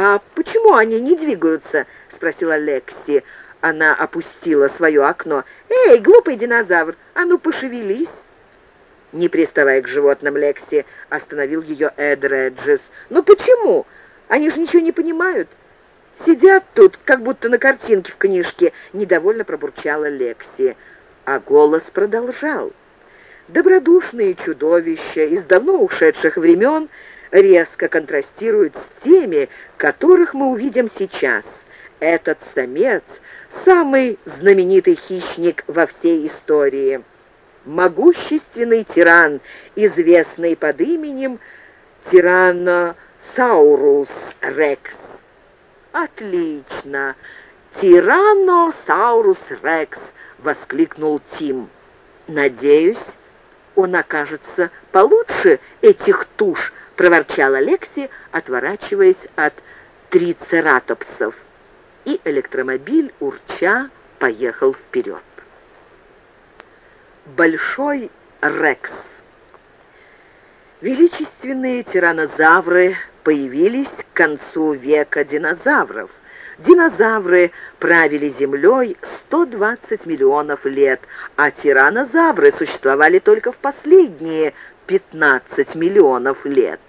«А почему они не двигаются?» — спросила Лекси. Она опустила свое окно. «Эй, глупый динозавр, а ну пошевелись!» Не приставая к животным, Лекси остановил ее Эд Реджес. «Ну почему? Они же ничего не понимают. Сидят тут, как будто на картинке в книжке», — недовольно пробурчала Лекси. А голос продолжал. Добродушные чудовища из давно ушедших времен резко контрастируют с теми, которых мы увидим сейчас. Этот самец — самый знаменитый хищник во всей истории. Могущественный тиран, известный под именем Тиранносаурус Рекс. «Отлично! Тиранносаурус Рекс!» — воскликнул Тим. «Надеюсь, он окажется получше этих туш», — проворчала Лекси, отворачиваясь от трицератопсов. И электромобиль, урча, поехал вперед. Большой Рекс Величественные тиранозавры появились к концу века динозавров. Динозавры правили Землей 120 миллионов лет, а тиранозавры существовали только в последние 15 миллионов лет.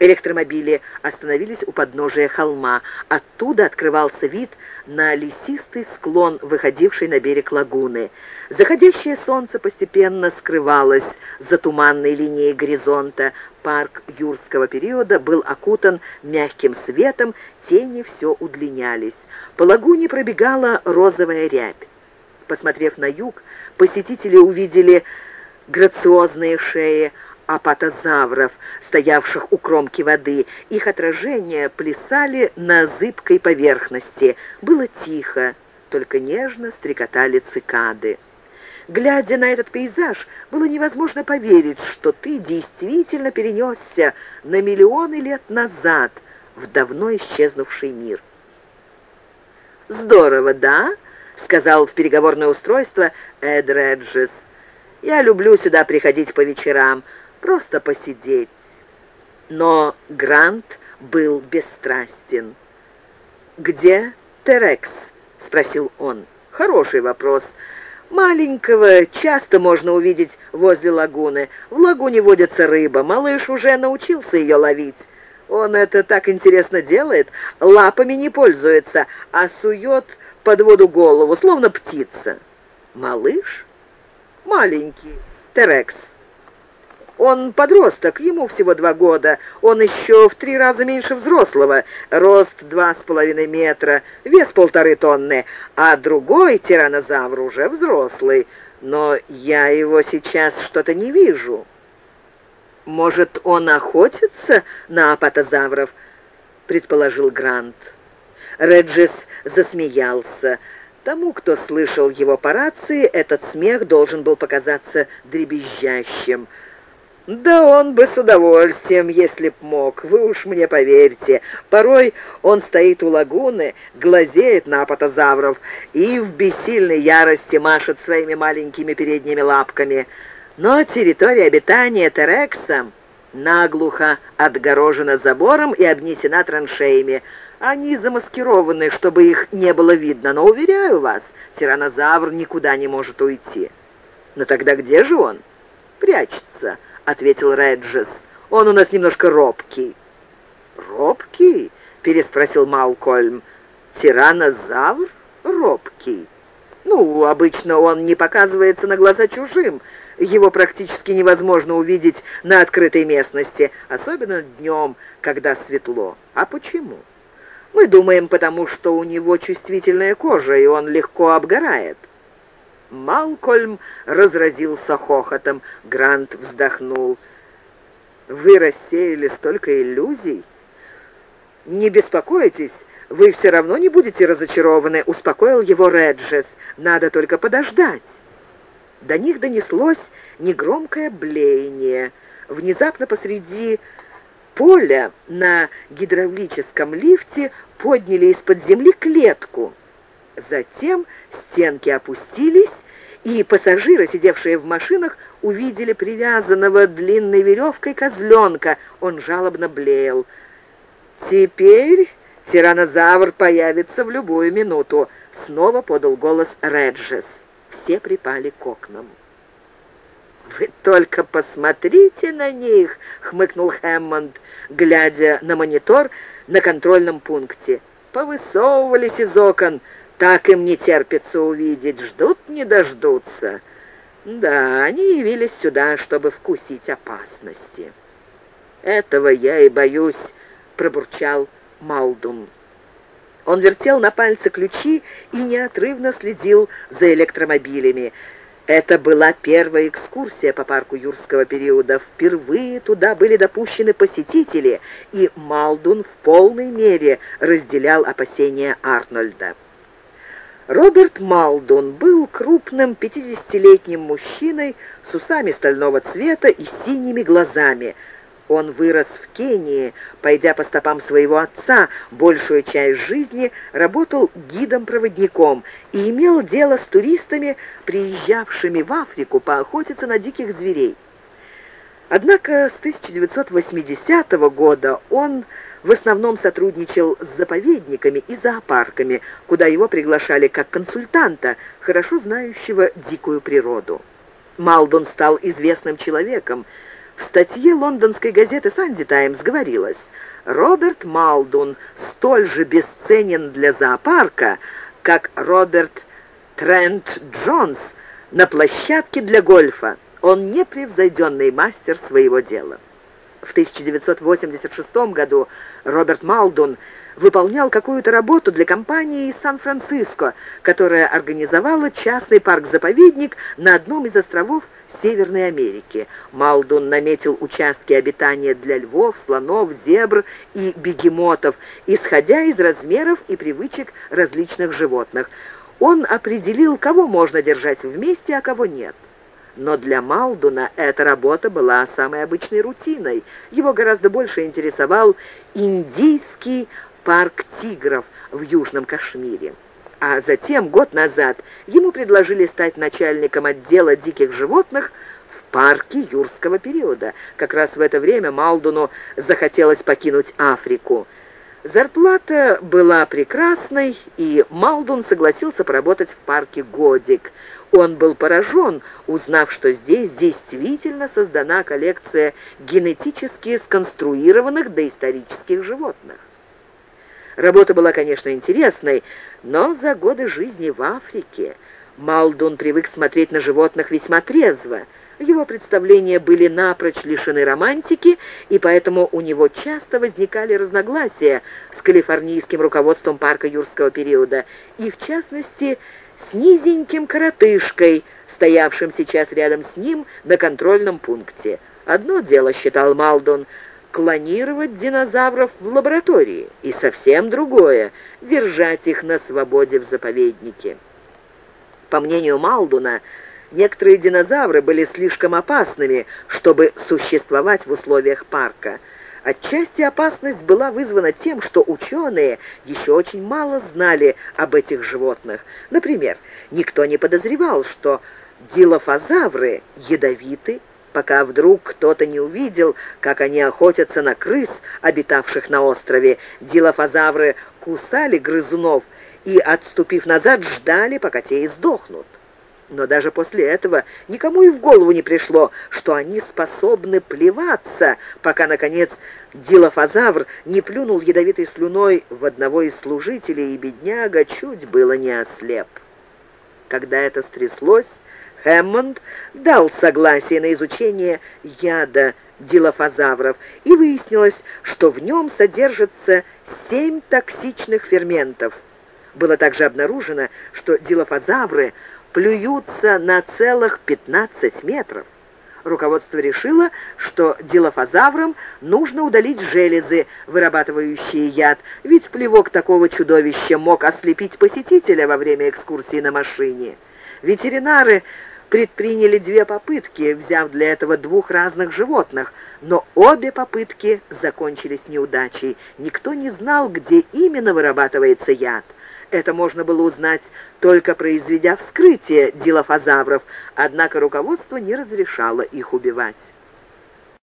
Электромобили остановились у подножия холма. Оттуда открывался вид на лесистый склон, выходивший на берег лагуны. Заходящее солнце постепенно скрывалось за туманной линией горизонта. Парк юрского периода был окутан мягким светом, тени все удлинялись. По лагуне пробегала розовая рябь. Посмотрев на юг, посетители увидели грациозные шеи апатозавров, стоявших у кромки воды. Их отражения плясали на зыбкой поверхности. Было тихо, только нежно стрекотали цикады. Глядя на этот пейзаж, было невозможно поверить, что ты действительно перенесся на миллионы лет назад в давно исчезнувший мир. «Здорово, да?» — сказал в переговорное устройство Эд Реджес. «Я люблю сюда приходить по вечерам, просто посидеть». Но Грант был бесстрастен. «Где Терекс?» — спросил он. «Хороший вопрос. Маленького часто можно увидеть возле лагуны. В лагуне водится рыба. Малыш уже научился ее ловить. Он это так интересно делает, лапами не пользуется, а сует под воду голову, словно птица. Малыш? Маленький. Терекс. Он подросток, ему всего два года. Он еще в три раза меньше взрослого. Рост два с половиной метра, вес полторы тонны. А другой тиранозавр уже взрослый. Но я его сейчас что-то не вижу. Может, он охотится на апатозавров? Предположил Грант. Реджис засмеялся. Тому, кто слышал его по рации, этот смех должен был показаться дребезжащим. «Да он бы с удовольствием, если б мог, вы уж мне поверьте. Порой он стоит у лагуны, глазеет на апатозавров и в бессильной ярости машет своими маленькими передними лапками. Но территория обитания Терекса наглухо отгорожена забором и обнесена траншеями. Они замаскированы, чтобы их не было видно, но, уверяю вас, тиранозавр никуда не может уйти. Но тогда где же он? Прячется». — ответил Реджес. «Он у нас немножко робкий». «Робкий?» — переспросил Малкольм. «Тиранозавр? Робкий?» «Ну, обычно он не показывается на глаза чужим. Его практически невозможно увидеть на открытой местности, особенно днем, когда светло. А почему?» «Мы думаем, потому что у него чувствительная кожа, и он легко обгорает». Малкольм разразился хохотом. Грант вздохнул. «Вы рассеяли столько иллюзий?» «Не беспокойтесь, вы все равно не будете разочарованы», — успокоил его Реджес. «Надо только подождать». До них донеслось негромкое блеяние. Внезапно посреди поля на гидравлическом лифте подняли из-под земли клетку. Затем стенки опустились, и пассажиры, сидевшие в машинах, увидели привязанного длинной веревкой козленка. Он жалобно блеял. «Теперь Тиранозавр появится в любую минуту», — снова подал голос Реджес. Все припали к окнам. «Вы только посмотрите на них!» — хмыкнул Хэммонд, глядя на монитор на контрольном пункте. «Повысовывались из окон, так им не терпится увидеть, ждут не дождутся». Да, они явились сюда, чтобы вкусить опасности. «Этого я и боюсь», — пробурчал Малдун. Он вертел на пальце ключи и неотрывно следил за электромобилями. Это была первая экскурсия по парку юрского периода. Впервые туда были допущены посетители, и Малдун в полной мере разделял опасения Арнольда. Роберт Малдун был крупным 50-летним мужчиной с усами стального цвета и синими глазами. Он вырос в Кении, пойдя по стопам своего отца, большую часть жизни работал гидом-проводником и имел дело с туристами, приезжавшими в Африку поохотиться на диких зверей. Однако с 1980 года он в основном сотрудничал с заповедниками и зоопарками, куда его приглашали как консультанта, хорошо знающего дикую природу. Малдон стал известным человеком. В статье лондонской газеты «Санди Таймс» говорилось, Роберт Малдун столь же бесценен для зоопарка, как Роберт Трент Джонс на площадке для гольфа. Он непревзойденный мастер своего дела. В 1986 году Роберт Малдун выполнял какую-то работу для компании из Сан-Франциско, которая организовала частный парк-заповедник на одном из островов Северной Америки. Малдун наметил участки обитания для львов, слонов, зебр и бегемотов, исходя из размеров и привычек различных животных. Он определил, кого можно держать вместе, а кого нет. Но для Малдуна эта работа была самой обычной рутиной. Его гораздо больше интересовал индийский парк тигров в Южном Кашмире. А затем, год назад, ему предложили стать начальником отдела диких животных в парке юрского периода. Как раз в это время Малдуну захотелось покинуть Африку. Зарплата была прекрасной, и Малдун согласился поработать в парке годик – он был поражен, узнав, что здесь действительно создана коллекция генетически сконструированных доисторических животных. Работа была, конечно, интересной, но за годы жизни в Африке Малдун привык смотреть на животных весьма трезво. Его представления были напрочь лишены романтики, и поэтому у него часто возникали разногласия с калифорнийским руководством парка юрского периода, и, в частности, с низеньким коротышкой, стоявшим сейчас рядом с ним на контрольном пункте. Одно дело, считал Малдон, клонировать динозавров в лаборатории, и совсем другое — держать их на свободе в заповеднике. По мнению Малдуна, некоторые динозавры были слишком опасными, чтобы существовать в условиях парка — Отчасти опасность была вызвана тем, что ученые еще очень мало знали об этих животных. Например, никто не подозревал, что дилофазавры ядовиты, пока вдруг кто-то не увидел, как они охотятся на крыс, обитавших на острове. Дилофазавры кусали грызунов и, отступив назад, ждали, пока те издохнут. Но даже после этого никому и в голову не пришло, что они способны плеваться, пока, наконец, дилофазавр не плюнул ядовитой слюной в одного из служителей, и бедняга чуть было не ослеп. Когда это стряслось, Хэммонд дал согласие на изучение яда дилофазавров, и выяснилось, что в нем содержится семь токсичных ферментов. Было также обнаружено, что дилофазавры – плюются на целых 15 метров. Руководство решило, что дилофазаврам нужно удалить железы, вырабатывающие яд, ведь плевок такого чудовища мог ослепить посетителя во время экскурсии на машине. Ветеринары предприняли две попытки, взяв для этого двух разных животных, но обе попытки закончились неудачей. Никто не знал, где именно вырабатывается яд. Это можно было узнать, только произведя вскрытие дилофазавров, однако руководство не разрешало их убивать.